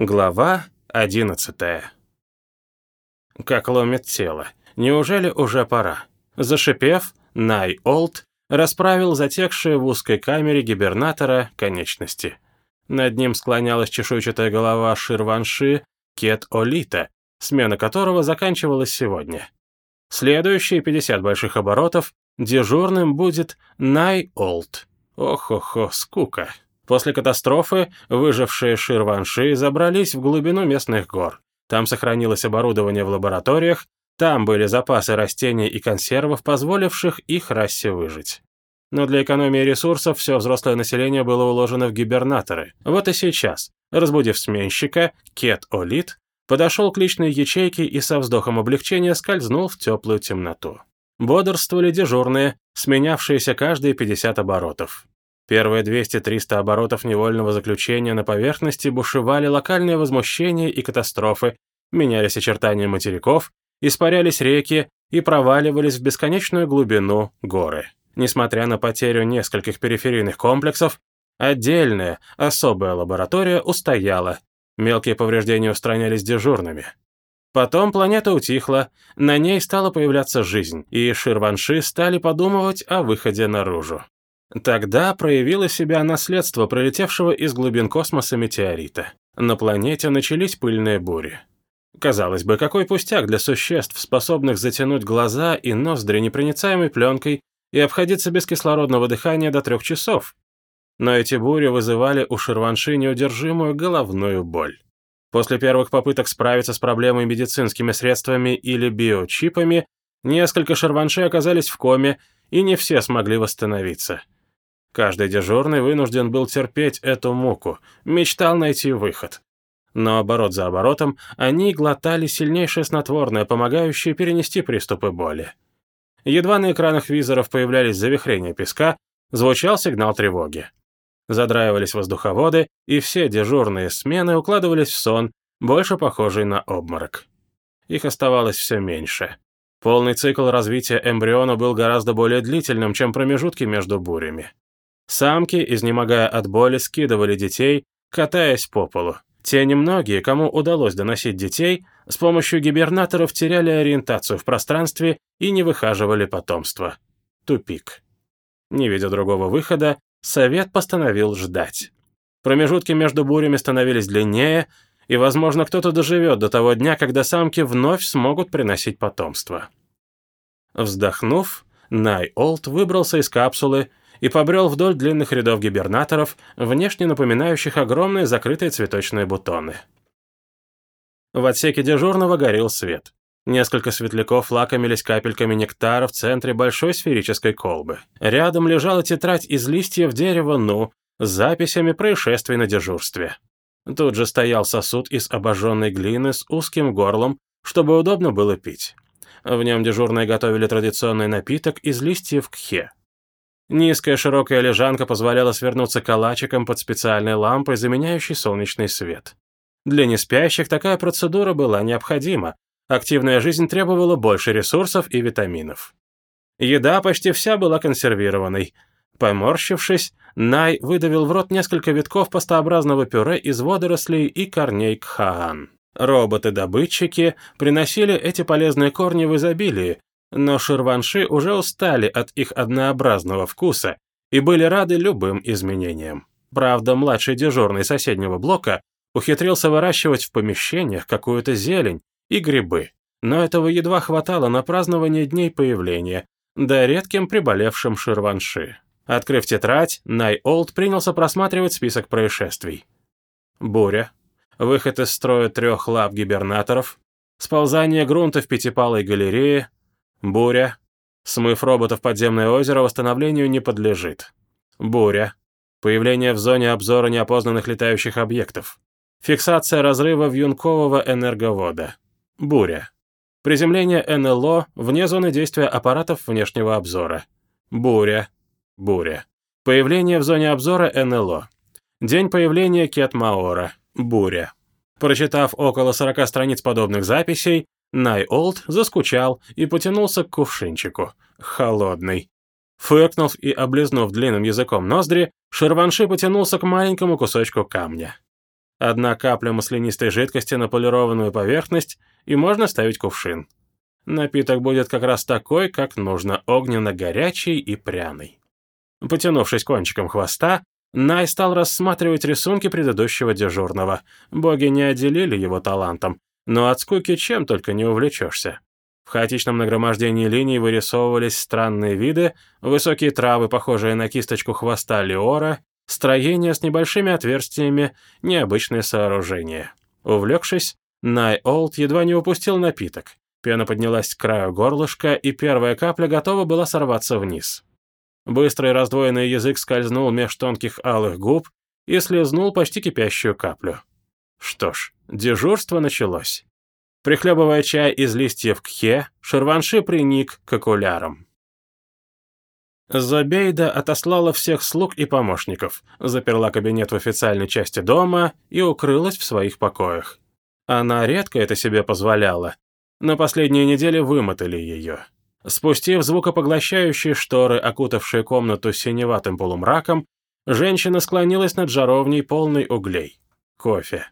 Глава одиннадцатая. Как ломит тело. Неужели уже пора? Зашипев, Най Олд расправил затекшие в узкой камере гибернатора конечности. Над ним склонялась чешуйчатая голова Ширванши Кет Олита, смена которого заканчивалась сегодня. Следующие 50 больших оборотов дежурным будет Най Олд. Ох-охо, скука. После катастрофы выжившие ширванши забрались в глубину местных гор. Там сохранилось оборудование в лабораториях, там были запасы растений и консервов, позволивших их расе выжить. Но для экономии ресурсов все взрослое население было уложено в гибернаторы. Вот и сейчас, разбудив сменщика, Кет Олит подошел к личной ячейке и со вздохом облегчения скользнул в теплую темноту. Бодрствовали дежурные, сменявшиеся каждые 50 оборотов. Первые 200-300 оборотов невольного заключения на поверхности бушевали локальные возмущения и катастрофы, менялись очертания материков, испарялись реки и проваливались в бесконечную глубину горы. Несмотря на потерю нескольких периферийных комплексов, отдельная, особая лаборатория устояла, мелкие повреждения устранялись дежурными. Потом планета утихла, на ней стала появляться жизнь, и ширванши стали подумывать о выходе наружу. Тогда проявило себя наследство пролетевшего из глубин космоса метеорита. На планете начались пыльные бури. Казалось бы, какой пустяк для существ, способных затянуть глаза и ноздри непроницаемой пленкой и обходиться без кислородного дыхания до трех часов. Но эти бури вызывали у Ширванши неудержимую головную боль. После первых попыток справиться с проблемой медицинскими средствами или биочипами, несколько Ширванши оказались в коме, и не все смогли восстановиться. Каждый дежурный вынужден был терпеть эту муку, мечтал найти выход. Но оборот за оборотом они глотали сильнейшее снотворное, помогающее перенести приступы боли. Едва на экранах визоров появлялись завихрения песка, звучал сигнал тревоги. Задраивались воздуховоды, и все дежурные смены укладывались в сон, больше похожий на обморок. Их оставалось все меньше. Полный цикл развития эмбриона был гораздо более длительным, чем промежутки между бурями. Самки, изнемогая от боли, скидывали детей, катаясь по полу. Те немногие, кому удалось доносить детей, с помощью гибернаторов теряли ориентацию в пространстве и не выхаживали потомство. Тупик. Не видя другого выхода, совет постановил ждать. Промежутки между бурями становились длиннее, и, возможно, кто-то доживет до того дня, когда самки вновь смогут приносить потомство. Вздохнув, Най Олд выбрался из капсулы и побрел вдоль длинных рядов гибернаторов, внешне напоминающих огромные закрытые цветочные бутоны. В отсеке дежурного горел свет. Несколько светляков лакомились капельками нектара в центре большой сферической колбы. Рядом лежала тетрадь из листьев дерева «Ну» с записями происшествий на дежурстве. Тут же стоял сосуд из обожженной глины с узким горлом, чтобы удобно было пить. В нем дежурные готовили традиционный напиток из листьев кхе. Низкая широкая лежанка позволяла свернуться калачиком под специальной лампой, заменяющей солнечный свет. Для неспящих такая процедура была необходима. Активная жизнь требовала больше ресурсов и витаминов. Еда почти вся была консервированной. Поморщившись, Най выдавил в рот несколько витков пастообразного пюре из водорослей и корней кхаан. Роботы-добытчики приносили эти полезные корни в изобилии, но ширванши уже устали от их однообразного вкуса и были рады любым изменениям. Правда, младший дежурный соседнего блока ухитрился выращивать в помещениях какую-то зелень и грибы, но этого едва хватало на празднование дней появления, да редким приболевшим ширванши. Открыв тетрадь, Най Олд принялся просматривать список происшествий. Буря, выход из строя трех лап гибернаторов, сползание грунта в пятипалой галерее, Буря. Смыв роботов в подземное озеро восстановлению не подлежит. Буря. Появление в зоне обзора неопознанных летающих объектов. Фиксация разрыва вьюнкового энерговода. Буря. Приземление НЛО вне зоны действия аппаратов внешнего обзора. Буря. Буря. Появление в зоне обзора НЛО. День появления Кетмаора. Буря. Прочитав около 40 страниц подобных записей, Най-Олд заскучал и потянулся к кувшинчику. Холодный. Фыркнув и облизнув длинным языком ноздри, Шерванши потянулся к маленькому кусочку камня. Одна капля маслянистой жидкости на полированную поверхность, и можно ставить кувшин. Напиток будет как раз такой, как нужно, огненно-горячий и пряный. Потянувшись кончиком хвоста, Най стал рассматривать рисунки предыдущего дежурного. Боги не отделили его талантом, но от скуки чем только не увлечешься. В хаотичном нагромождении линий вырисовывались странные виды, высокие травы, похожие на кисточку хвоста леора, строения с небольшими отверстиями, необычные сооружения. Увлекшись, Най Олд едва не упустил напиток. Пена поднялась к краю горлышка, и первая капля готова была сорваться вниз. Быстрый раздвоенный язык скользнул меж тонких алых губ и слезнул почти кипящую каплю. Что ж, дежурство началось. Прихлебывая чай из листьев кхе, Шерванши приник к окулярам. Забейда отослала всех слуг и помощников, заперла кабинет в официальной части дома и укрылась в своих покоях. Она редко это себе позволяла. На последние недели вымотали ее. Спустив звукопоглощающие шторы, окутавшие комнату синеватым полумраком, женщина склонилась над жаровней, полной углей. Кофе.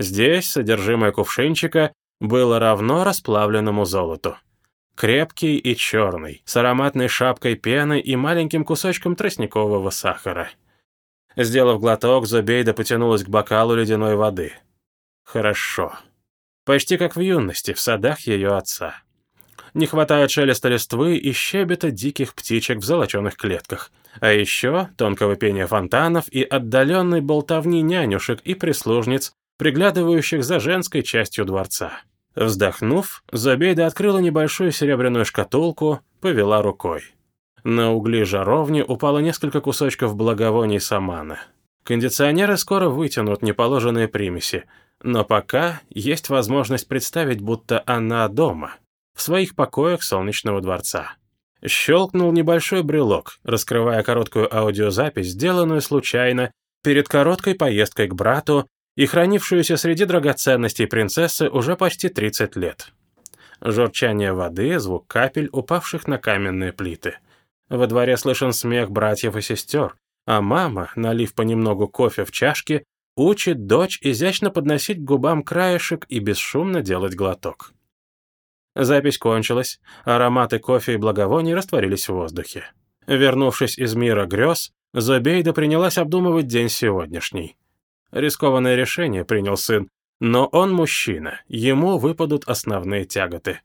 Здесь содержимое кувшинчика было равно расплавленному золоту. Крепкий и черный, с ароматной шапкой пены и маленьким кусочком тростникового сахара. Сделав глоток, Зубейда потянулась к бокалу ледяной воды. Хорошо. Почти как в юности, в садах ее отца. Не хватает шелеста листвы и щебета диких птичек в золоченых клетках. А еще тонкого пения фонтанов и отдаленной болтовни нянюшек и прислужниц, приглядывающих за женской частью дворца. Вздохнув, Забейда открыла небольшую серебряную шкатулку, повела рукой. На угли жаровни упало несколько кусочков благовоний самана. Кондиционеры скоро вытянут неположенные примеси, но пока есть возможность представить, будто она дома, в своих покоях солнечного дворца. Щелкнул небольшой брелок, раскрывая короткую аудиозапись, сделанную случайно, перед короткой поездкой к брату и хранившуюся среди драгоценностей принцессы уже почти 30 лет. Журчание воды, звук капель, упавших на каменные плиты. Во дворе слышен смех братьев и сестер, а мама, налив понемногу кофе в чашке, учит дочь изящно подносить к губам краешек и бесшумно делать глоток. Запись кончилась, ароматы кофе и благовоний растворились в воздухе. Вернувшись из мира грез, Зобейда принялась обдумывать день сегодняшний. Рискованное решение принял сын, но он мужчина, ему выпадут основные тяготы.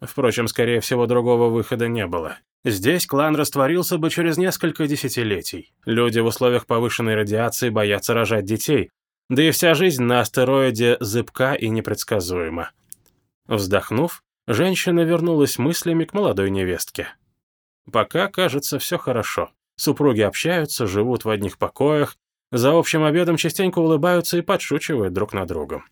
Впрочем, скорее всего, другого выхода не было. Здесь клан растворился бы через несколько десятилетий. Люди в условиях повышенной радиации боятся рожать детей, да и вся жизнь на астероиде зыбка и непредсказуема. Вздохнув, женщина вернулась мыслями к молодой невестке. Пока, кажется, все хорошо. Супруги общаются, живут в одних покоях, за общим обедом частенько улыбаются и подшучивают друг над другом.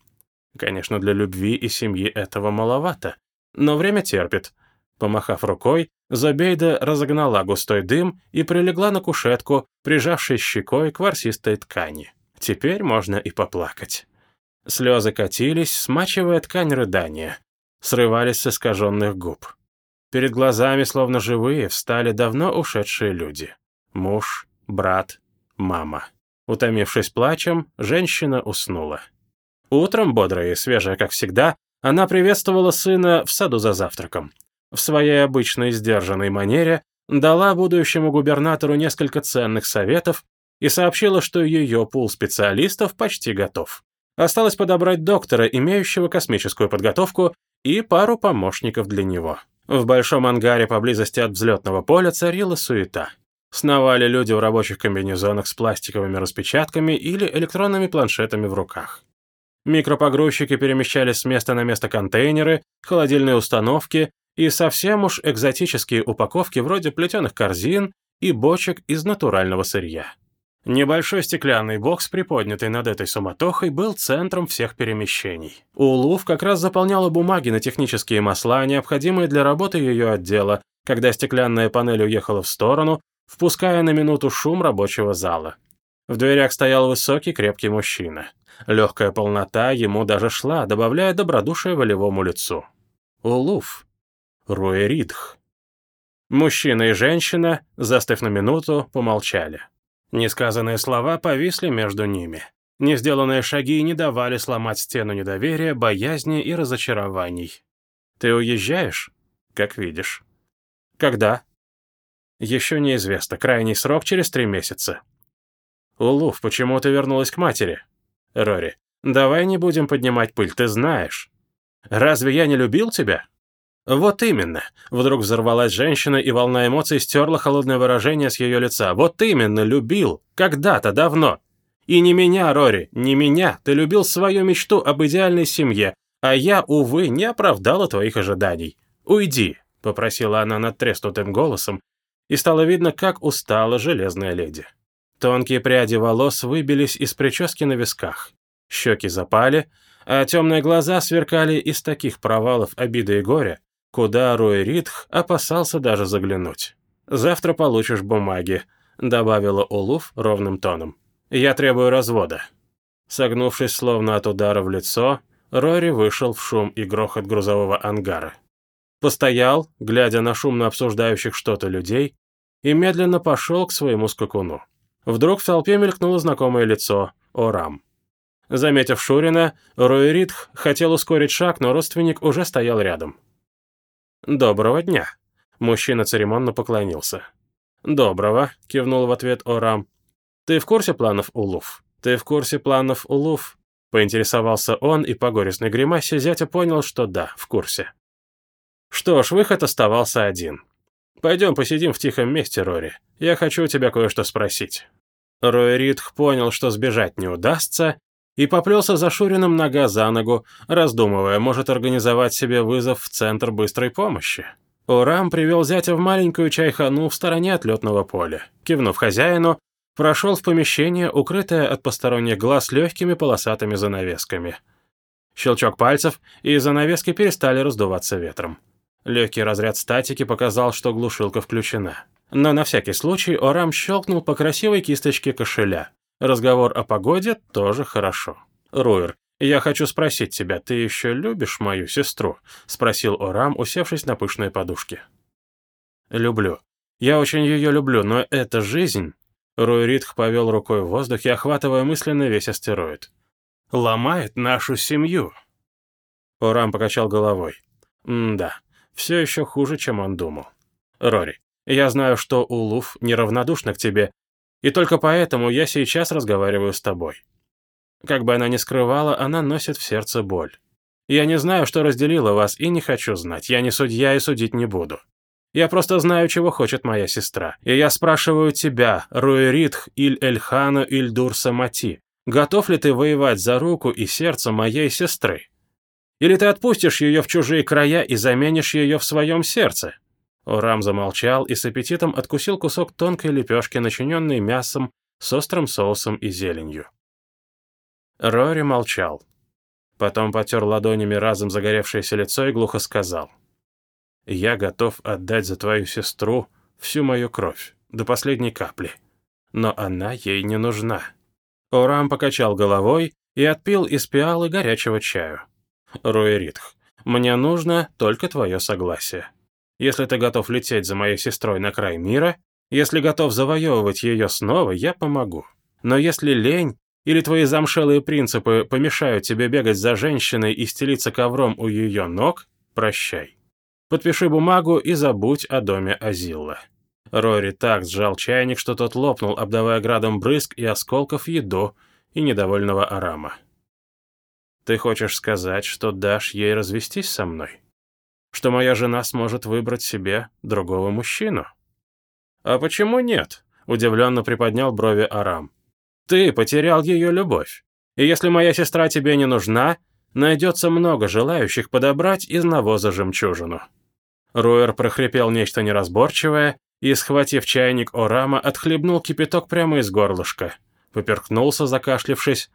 Конечно, для любви и семьи этого маловато, но время терпит. Помахав рукой, Забейда разогнала густой дым и прилегла на кушетку, прижавшись щекой к ворсистой ткани. Теперь можно и поплакать. Слезы катились, смачивая ткань рыдания. Срывались с искаженных губ. Перед глазами, словно живые, встали давно ушедшие люди. Муж, брат, мама. Утомившись плачем, женщина уснула. Утром, бодрая и свежая, как всегда, она приветствовала сына в саду за завтраком. В своей обычной сдержанной манере дала будущему губернатору несколько ценных советов и сообщила, что ее пул специалистов почти готов. Осталось подобрать доктора, имеющего космическую подготовку, и пару помощников для него. В большом ангаре поблизости от взлетного поля царила суета. Сновали люди в рабочих комбинезонах с пластиковыми распечатками или электронными планшетами в руках. Микропогрузчики перемещались с места на место контейнеры, холодильные установки и совсем уж экзотические упаковки вроде плетеных корзин и бочек из натурального сырья. Небольшой стеклянный бокс, приподнятый над этой суматохой, был центром всех перемещений. Улув как раз заполняла бумаги на технические масла, необходимые для работы ее отдела, когда стеклянная панель уехала в сторону, впуская на минуту шум рабочего зала. В дверях стоял высокий крепкий мужчина. Легкая полнота ему даже шла, добавляя добродушие волевому лицу. Улуф. Руэридх. Мужчина и женщина, застыв на минуту, помолчали. Несказанные слова повисли между ними. Не сделанные шаги не давали сломать стену недоверия, боязни и разочарований. «Ты уезжаешь?» «Как видишь». «Когда?» «Еще неизвестно. Крайний срок через три месяца». «Улуф, почему ты вернулась к матери?» «Рори, давай не будем поднимать пыль, ты знаешь». «Разве я не любил тебя?» «Вот именно!» — вдруг взорвалась женщина, и волна эмоций стерла холодное выражение с ее лица. «Вот именно, любил! Когда-то, давно! И не меня, Рори, не меня! Ты любил свою мечту об идеальной семье, а я, увы, не оправдала твоих ожиданий. Уйди!» — попросила она надтреснутым голосом, и стало видно, как устала железная леди. Тонкие пряди волос выбились из прически на висках. Щеки запали, а темные глаза сверкали из таких провалов обиды и горя, куда Рой Ритх опасался даже заглянуть. «Завтра получишь бумаги», — добавила Улуф ровным тоном. «Я требую развода». Согнувшись словно от удара в лицо, Рори вышел в шум и грохот грузового ангара. Постоял, глядя на шумно обсуждающих что-то людей, и медленно пошел к своему скакуну. Вдруг в толпе мелькнуло знакомое лицо — Орам. Заметив Шурина, Рой Ритх хотел ускорить шаг, но родственник уже стоял рядом. «Доброго дня!» Мужчина церемонно поклонился. «Доброго!» — кивнул в ответ Орам. «Ты в курсе планов Улуф? Ты в курсе планов Улуф?» Поинтересовался он, и по горестной гримасе зятя понял, что да, в курсе. Что ж, выход оставался один. «Пойдем посидим в тихом месте, Рори. Я хочу тебя кое-что спросить». Рой Ритх понял, что сбежать не удастся, и поплелся за Шурином нога за ногу, раздумывая, может организовать себе вызов в Центр быстрой помощи. Урам привел зятя в маленькую чайхану в стороне от летного поля. Кивнув хозяину, прошел в помещение, укрытое от посторонних глаз легкими полосатыми занавесками. Щелчок пальцев, и занавески перестали раздуваться ветром. Легкий разряд статики показал, что глушилка включена. Но на всякий случай Орам щелкнул по красивой кисточке кошеля. Разговор о погоде тоже хорошо. Руэр, я хочу спросить тебя, ты еще любишь мою сестру? Спросил Орам, усевшись на пышной подушке. Люблю. Я очень ее люблю, но это жизнь. Руй Ритх повел рукой в воздухе, охватывая мысленно весь астероид. Ломает нашу семью. Орам покачал головой. М-да, все еще хуже, чем он думал. Рори, я знаю, что Улуф неравнодушна к тебе, и только поэтому я сейчас разговариваю с тобой. Как бы она ни скрывала, она носит в сердце боль. Я не знаю, что разделило вас, и не хочу знать. Я не судья и судить не буду. Я просто знаю, чего хочет моя сестра. И я спрашиваю тебя, Руэритх Иль Эльхану Иль Дурса Мати, готов ли ты воевать за руку и сердце моей сестры? Или ты отпустишь ее в чужие края и заменишь ее в своем сердце? Урам замолчал и с аппетитом откусил кусок тонкой лепешки, начиненной мясом с острым соусом и зеленью. Рори молчал. Потом потер ладонями разом загоревшееся лицо и глухо сказал. «Я готов отдать за твою сестру всю мою кровь, до последней капли. Но она ей не нужна». Орам покачал головой и отпил из пиалы горячего чаю. «Руэритх, мне нужно только твое согласие. Если ты готов лететь за моей сестрой на край мира, если готов завоевывать ее снова, я помогу. Но если лень или твои замшелые принципы помешают тебе бегать за женщиной и стелиться ковром у ее ног, прощай. Подпиши бумагу и забудь о доме Азилла». Рори так сжал чайник, что тот лопнул, обдавая градом брызг и осколков еду и недовольного арама. «Ты хочешь сказать, что дашь ей развестись со мной?» что моя жена сможет выбрать себе другого мужчину. «А почему нет?» — удивленно приподнял брови Арам. «Ты потерял ее любовь, и если моя сестра тебе не нужна, найдется много желающих подобрать из навоза жемчужину». Руэр прохрипел нечто неразборчивое и, схватив чайник Орама, отхлебнул кипяток прямо из горлышка. Поперхнулся, закашлившись.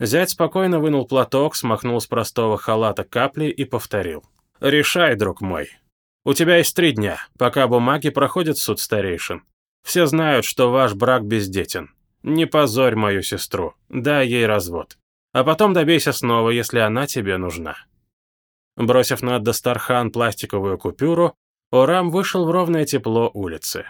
Зять спокойно вынул платок, смахнул с простого халата капли и повторил. Решай, друг мой. У тебя есть три дня, пока бумаги проходят суд старейшин. Все знают, что ваш брак бездетен. Не позорь мою сестру, дай ей развод. А потом добейся снова, если она тебе нужна». Бросив на дастархан пластиковую купюру, Орам вышел в ровное тепло улицы.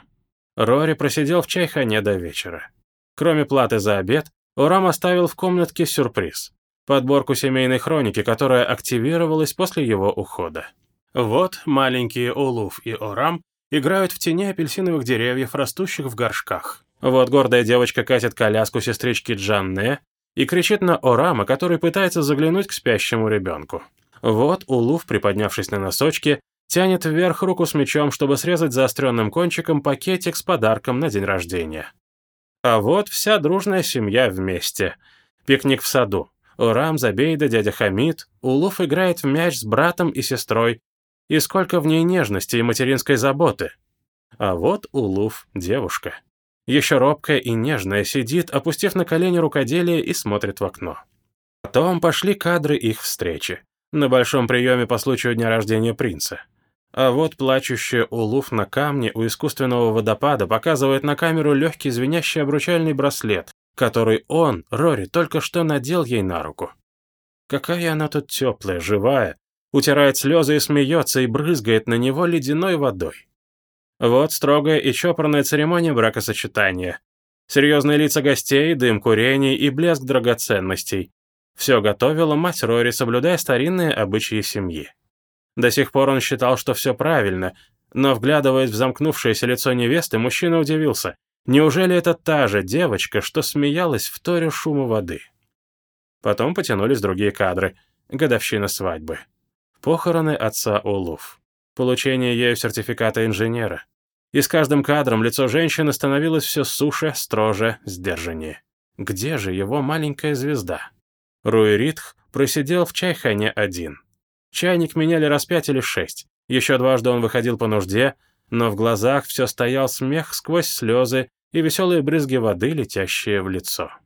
Рори просидел в чайхане до вечера. Кроме платы за обед, Орам оставил в комнатке сюрприз. Подборку семейной хроники, которая активировалась после его ухода. Вот маленькие Улуф и Орам играют в тени апельсиновых деревьев, растущих в горшках. Вот гордая девочка катит коляску сестрички Джанне и кричит на Орама, который пытается заглянуть к спящему ребенку. Вот Улуф, приподнявшись на носочки, тянет вверх руку с мечом, чтобы срезать заостренным кончиком пакетик с подарком на день рождения. А вот вся дружная семья вместе. Пикник в саду. Урам, Забейда, дядя Хамид. Улуф играет в мяч с братом и сестрой. И сколько в ней нежности и материнской заботы. А вот Улуф — девушка. Еще робкая и нежная сидит, опустив на колени рукоделие и смотрит в окно. Потом пошли кадры их встречи. На большом приеме по случаю дня рождения принца. А вот плачущая Улуф на камне у искусственного водопада показывает на камеру легкий звенящий обручальный браслет, который он, Рори, только что надел ей на руку. Какая она тут теплая, живая, утирает слезы и смеется, и брызгает на него ледяной водой. Вот строгая и чопорная церемония бракосочетания. Серьезные лица гостей, дым курений и блеск драгоценностей. Все готовила мать Рори, соблюдая старинные обычаи семьи. До сих пор он считал, что все правильно, но, вглядываясь в замкнувшееся лицо невесты, мужчина удивился. Неужели это та же девочка, что смеялась в торе шума воды? Потом потянулись другие кадры. Годовщина свадьбы. Похороны отца Улуф. Получение ею сертификата инженера. И с каждым кадром лицо женщины становилось все суше, строже, сдержаннее. Где же его маленькая звезда? Руи Ритх просидел в чайхане один. Чайник меняли раз пять или шесть. Еще дважды он выходил по нужде, но в глазах все стоял смех сквозь слезы и веселые брызги воды, летящие в лицо.